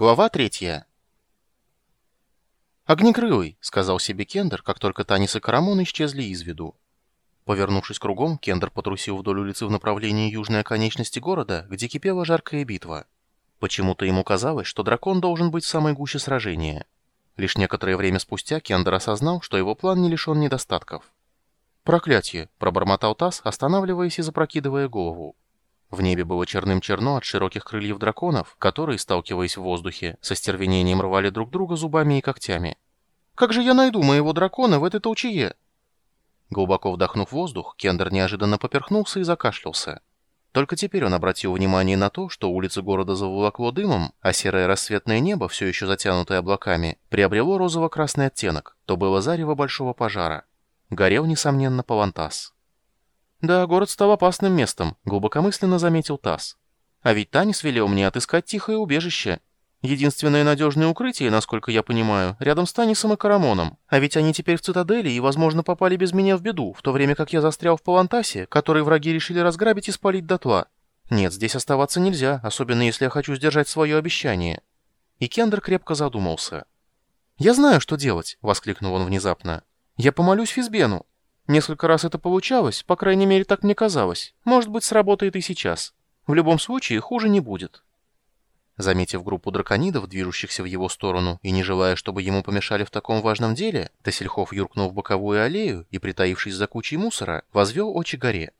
Глава третья. «Огнекрылый», — сказал себе Кендер, как только Танис и Карамон исчезли из виду. Повернувшись кругом, Кендер потрусил вдоль улицы в направлении южной оконечности города, где кипела жаркая битва. Почему-то ему казалось, что дракон должен быть в самой гуще сражения. Лишь некоторое время спустя Кендер осознал, что его план не лишен недостатков. «Проклятие!» — пробормотал Тасс, останавливаясь и запрокидывая голову. В небе было черным-черно от широких крыльев драконов, которые, сталкиваясь в воздухе, со стервенением рвали друг друга зубами и когтями. «Как же я найду моего дракона в этой толчее?» Глубоко вдохнув воздух, Кендер неожиданно поперхнулся и закашлялся. Только теперь он обратил внимание на то, что улицы города заволокло дымом, а серое рассветное небо, все еще затянутое облаками, приобрело розово-красный оттенок, то было зарево большого пожара. Горел, несомненно, Палантас. «Да, город стал опасным местом», — глубокомысленно заметил Тасс. «А ведь Танис велел мне отыскать тихое убежище. Единственное надежное укрытие, насколько я понимаю, рядом с Танисом и Карамоном. А ведь они теперь в цитадели и, возможно, попали без меня в беду, в то время как я застрял в Палантасе, который враги решили разграбить и спалить дотла. Нет, здесь оставаться нельзя, особенно если я хочу сдержать свое обещание». И Кендер крепко задумался. «Я знаю, что делать!» — воскликнул он внезапно. «Я помолюсь Физбену. Несколько раз это получалось, по крайней мере, так мне казалось. Может быть, сработает и сейчас. В любом случае, хуже не будет. Заметив группу драконидов, движущихся в его сторону, и не желая, чтобы ему помешали в таком важном деле, Тасельхов юркнул в боковую аллею и, притаившись за кучей мусора, возвел очи горе.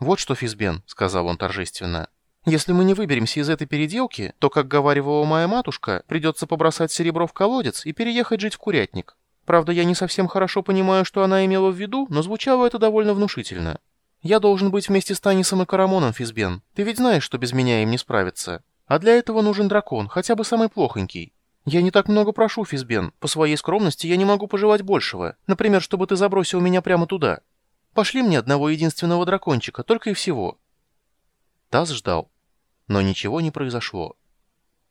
«Вот что, Физбен», — сказал он торжественно, — «если мы не выберемся из этой переделки, то, как говаривала моя матушка, придется побросать серебро в колодец и переехать жить в курятник. Правда, я не совсем хорошо понимаю, что она имела в виду, но звучало это довольно внушительно. Я должен быть вместе с Танисом и Карамоном, Физбен. Ты ведь знаешь, что без меня им не справиться. А для этого нужен дракон, хотя бы самый плохонький. Я не так много прошу, Физбен. По своей скромности я не могу пожелать большего. Например, чтобы ты забросил меня прямо туда. Пошли мне одного единственного дракончика, только и всего». Таз ждал. Но ничего не произошло.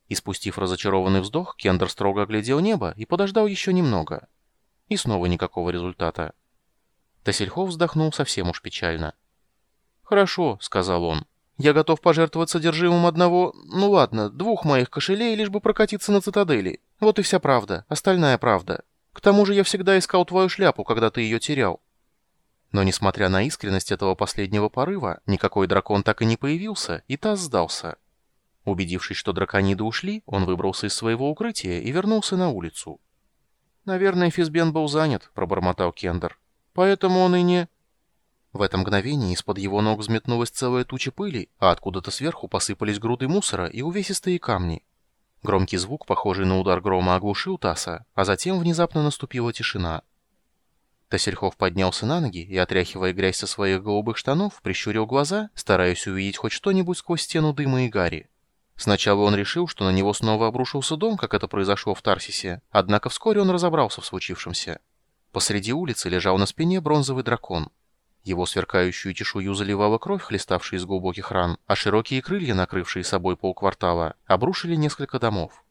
И спустив разочарованный вздох, Кендер строго оглядел небо и подождал еще немного. И снова никакого результата. Тасельхов вздохнул совсем уж печально. «Хорошо», — сказал он. «Я готов пожертвовать содержимым одного, ну ладно, двух моих кошелей, лишь бы прокатиться на цитадели. Вот и вся правда, остальная правда. К тому же я всегда искал твою шляпу, когда ты ее терял». Но, несмотря на искренность этого последнего порыва, никакой дракон так и не появился, и Таз сдался. Убедившись, что дракониды ушли, он выбрался из своего укрытия и вернулся на улицу. «Наверное, Физбен был занят», — пробормотал Кендер. «Поэтому он и не...» В это мгновение из-под его ног взметнулась целая туча пыли, а откуда-то сверху посыпались груды мусора и увесистые камни. Громкий звук, похожий на удар грома, оглушил Таса, а затем внезапно наступила тишина. Тасельхов поднялся на ноги и, отряхивая грязь со своих голубых штанов, прищурил глаза, стараясь увидеть хоть что-нибудь сквозь стену дыма и гари. Сначала он решил, что на него снова обрушился дом, как это произошло в Тарсисе, однако вскоре он разобрался в случившемся. Посреди улицы лежал на спине бронзовый дракон. Его сверкающую чешую заливала кровь, хлеставшая из глубоких ран, а широкие крылья, накрывшие собой полквартала, обрушили несколько домов.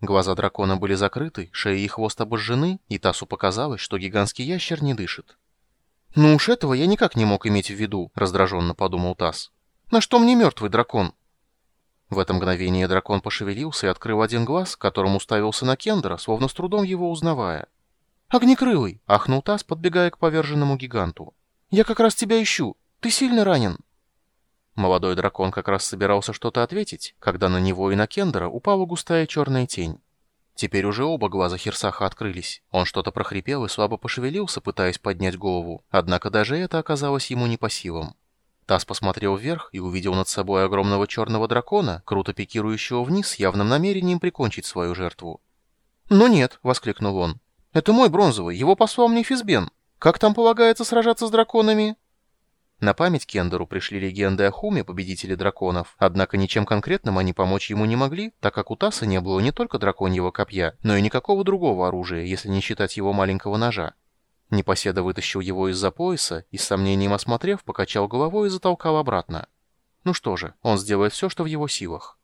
Глаза дракона были закрыты, шея и хвост обожжены, и Тасу показалось, что гигантский ящер не дышит. «Ну уж этого я никак не мог иметь в виду», — раздраженно подумал Тас. «На что мне мертвый дракон?» В это мгновение дракон пошевелился и открыл один глаз, которым уставился на Кендера, словно с трудом его узнавая. «Огнекрылый!» — ахнул Тасс, подбегая к поверженному гиганту. «Я как раз тебя ищу. Ты сильно ранен?» Молодой дракон как раз собирался что-то ответить, когда на него и на Кендера упала густая черная тень. Теперь уже оба глаза Херсаха открылись. Он что-то прохрипел и слабо пошевелился, пытаясь поднять голову, однако даже это оказалось ему не по силам. Тасс посмотрел вверх и увидел над собой огромного черного дракона, круто пикирующего вниз с явным намерением прикончить свою жертву. «Ну нет», — воскликнул он. «Это мой бронзовый, его послал мне Физбен. Как там полагается сражаться с драконами?» На память Кендеру пришли легенды о Хуме, победителе драконов, однако ничем конкретным они помочь ему не могли, так как у Тасса не было не только драконьего копья, но и никакого другого оружия, если не считать его маленького ножа. Непоседа вытащил его из-за пояса и, с сомнением осмотрев, покачал головой и затолкал обратно. Ну что же, он сделает все, что в его силах.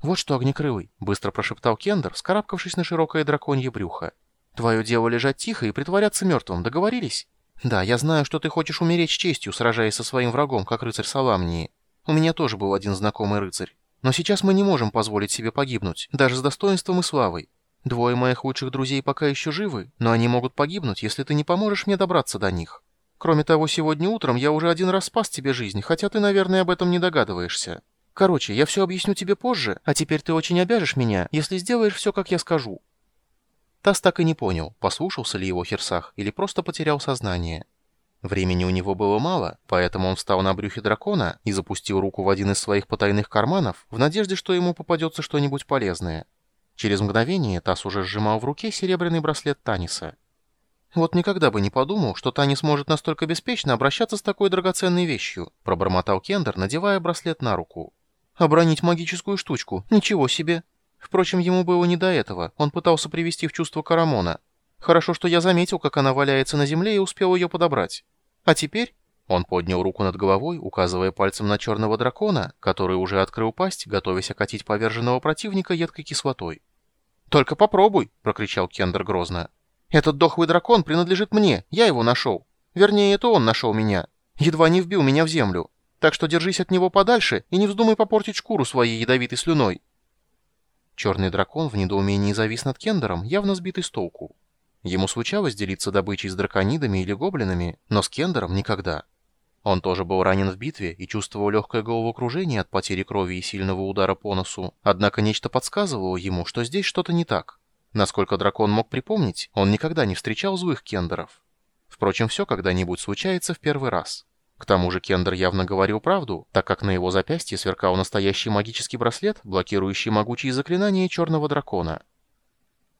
«Вот что, Огнекрылый», — быстро прошептал Кендер, скарабкавшись на широкое драконье брюхо. «Твое дело лежать тихо и притворяться мертвым, договорились? Да, я знаю, что ты хочешь умереть честью, сражаясь со своим врагом, как рыцарь Саламнии. У меня тоже был один знакомый рыцарь. Но сейчас мы не можем позволить себе погибнуть, даже с достоинством и славой. Двое моих лучших друзей пока еще живы, но они могут погибнуть, если ты не поможешь мне добраться до них. Кроме того, сегодня утром я уже один раз спас тебе жизнь, хотя ты, наверное, об этом не догадываешься. Короче, я все объясню тебе позже, а теперь ты очень обяжешь меня, если сделаешь все, как я скажу». Тасс так и не понял, послушался ли его Херсах или просто потерял сознание. Времени у него было мало, поэтому он встал на брюхе дракона и запустил руку в один из своих потайных карманов в надежде, что ему попадется что-нибудь полезное. Через мгновение Тасс уже сжимал в руке серебряный браслет Таниса. «Вот никогда бы не подумал, что Танис может настолько беспечно обращаться с такой драгоценной вещью», пробормотал Кендер, надевая браслет на руку. «Обронить магическую штучку? Ничего себе!» Впрочем, ему было не до этого, он пытался привести в чувство Карамона. Хорошо, что я заметил, как она валяется на земле и успел ее подобрать. А теперь... Он поднял руку над головой, указывая пальцем на черного дракона, который уже открыл пасть, готовясь окатить поверженного противника едкой кислотой. «Только попробуй!» — прокричал Кендер грозно. «Этот дохлый дракон принадлежит мне, я его нашел. Вернее, это он нашел меня. Едва не вбил меня в землю. Так что держись от него подальше и не вздумай попортить шкуру своей ядовитой слюной». Черный дракон в недоумении завис над Кендером, явно сбитый с толку. Ему случалось делиться добычей с драконидами или гоблинами, но с Кендером никогда. Он тоже был ранен в битве и чувствовал легкое головокружение от потери крови и сильного удара по носу, однако нечто подсказывало ему, что здесь что-то не так. Насколько дракон мог припомнить, он никогда не встречал злых кендеров. Впрочем, все когда-нибудь случается в первый раз. К тому же Кендер явно говорил правду, так как на его запястье сверкал настоящий магический браслет, блокирующий могучие заклинания черного дракона.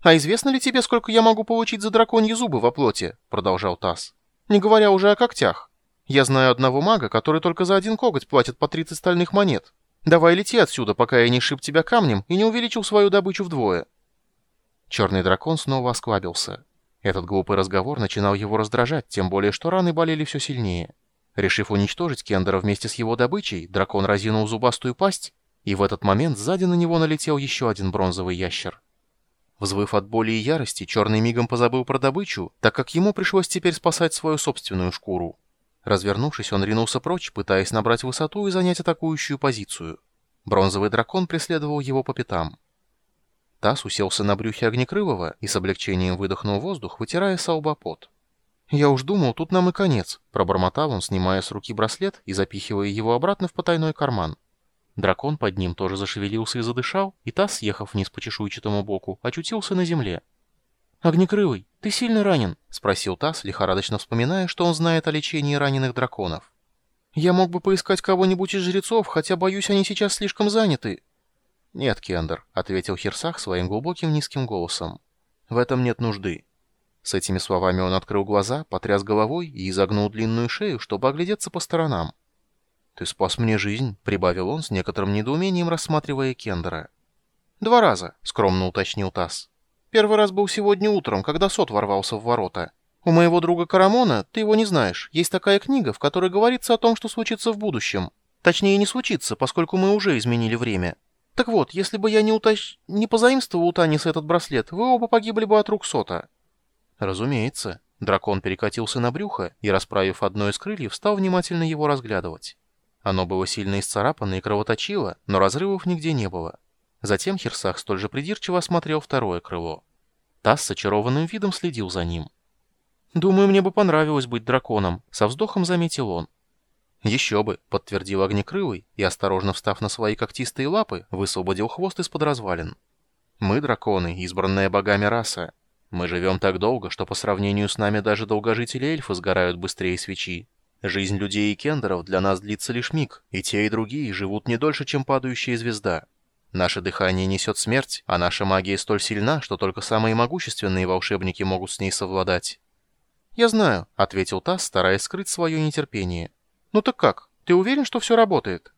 «А известно ли тебе, сколько я могу получить за драконьи зубы во плоти?» — продолжал Тасс. «Не говоря уже о когтях. Я знаю одного мага, который только за один коготь платит по 30 стальных монет. Давай лети отсюда, пока я не шиб тебя камнем и не увеличил свою добычу вдвое». Черный дракон снова осклабился. Этот глупый разговор начинал его раздражать, тем более что раны болели все сильнее. Решив уничтожить Кендера вместе с его добычей, дракон разинул зубастую пасть, и в этот момент сзади на него налетел еще один бронзовый ящер. Взвыв от боли и ярости, Черный мигом позабыл про добычу, так как ему пришлось теперь спасать свою собственную шкуру. Развернувшись, он ринулся прочь, пытаясь набрать высоту и занять атакующую позицию. Бронзовый дракон преследовал его по пятам. Тасс уселся на брюхе Огнекрылова и с облегчением выдохнул воздух, вытирая салбопот. «Я уж думал, тут нам и конец», — пробормотал он, снимая с руки браслет и запихивая его обратно в потайной карман. Дракон под ним тоже зашевелился и задышал, и та, съехав вниз по чешуйчатому боку, очутился на земле. «Огнекрылый, ты сильно ранен?» — спросил Тасс, лихорадочно вспоминая, что он знает о лечении раненых драконов. «Я мог бы поискать кого-нибудь из жрецов, хотя, боюсь, они сейчас слишком заняты». «Нет, Кендер», — ответил Херсах своим глубоким низким голосом. «В этом нет нужды». С этими словами он открыл глаза, потряс головой и изогнул длинную шею, чтобы оглядеться по сторонам. «Ты спас мне жизнь», — прибавил он с некоторым недоумением, рассматривая Кендера. «Два раза», — скромно уточнил Тасс. «Первый раз был сегодня утром, когда Сот ворвался в ворота. У моего друга Карамона, ты его не знаешь, есть такая книга, в которой говорится о том, что случится в будущем. Точнее, не случится, поскольку мы уже изменили время. Так вот, если бы я не утащ... не позаимствовал у Таниса этот браслет, вы оба погибли бы от рук Сота». «Разумеется». Дракон перекатился на брюхо и, расправив одно из крыльев, стал внимательно его разглядывать. Оно было сильно исцарапано и кровоточило, но разрывов нигде не было. Затем Херсах столь же придирчиво осмотрел второе крыло. Тасс с очарованным видом следил за ним. «Думаю, мне бы понравилось быть драконом», — со вздохом заметил он. «Еще бы», — подтвердил Огнекрылый и, осторожно встав на свои когтистые лапы, высвободил хвост из-под развалин. «Мы драконы, избранная богами раса. Мы живем так долго, что по сравнению с нами даже долгожители эльфы сгорают быстрее свечи. Жизнь людей и кендеров для нас длится лишь миг, и те, и другие живут не дольше, чем падающая звезда. Наше дыхание несет смерть, а наша магия столь сильна, что только самые могущественные волшебники могут с ней совладать. «Я знаю», — ответил Тасс, стараясь скрыть свое нетерпение. «Ну так как? Ты уверен, что все работает?»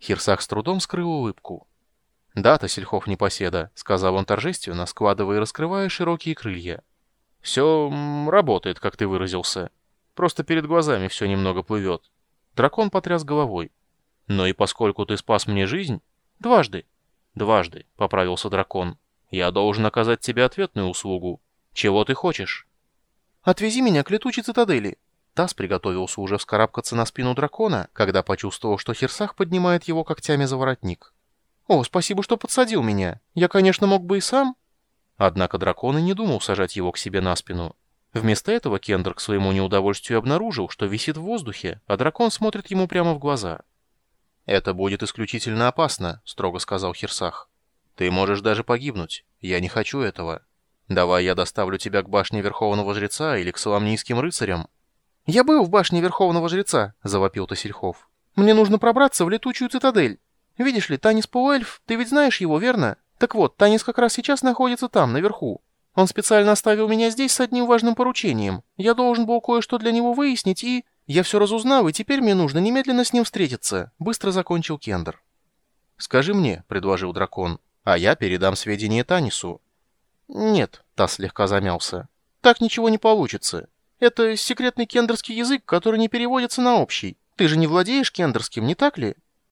Хирсах с трудом скрыл улыбку. «Да-то, сельхов непоседа», — сказал он торжественно, складывая и раскрывая широкие крылья. «Все работает, как ты выразился». Просто перед глазами все немного плывет. Дракон потряс головой. Но и поскольку ты спас мне жизнь... Дважды. Дважды, поправился дракон. Я должен оказать тебе ответную услугу. Чего ты хочешь? Отвези меня к летучей цитадели. Тасс приготовился уже вскарабкаться на спину дракона, когда почувствовал, что Херсах поднимает его когтями за воротник. «О, спасибо, что подсадил меня. Я, конечно, мог бы и сам». Однако дракон и не думал сажать его к себе на спину. Вместо этого Кендер к своему неудовольствию обнаружил, что висит в воздухе, а дракон смотрит ему прямо в глаза. «Это будет исключительно опасно», — строго сказал Херсах. «Ты можешь даже погибнуть. Я не хочу этого. Давай я доставлю тебя к башне Верховного Жреца или к Соломнийским рыцарям». «Я был в башне Верховного Жреца», — завопил Тасельхов. «Мне нужно пробраться в летучую цитадель. Видишь ли, Танис Пауэльф, ты ведь знаешь его, верно? Так вот, Танис как раз сейчас находится там, наверху. Он специально оставил меня здесь с одним важным поручением. Я должен был кое-что для него выяснить, и... Я все разузнал, и теперь мне нужно немедленно с ним встретиться», — быстро закончил Кендер. «Скажи мне», — предложил дракон, — «а я передам сведения Танису». «Нет», — Тас слегка замялся, — «так ничего не получится. Это секретный кендерский язык, который не переводится на общий. Ты же не владеешь кендерским, не так ли?»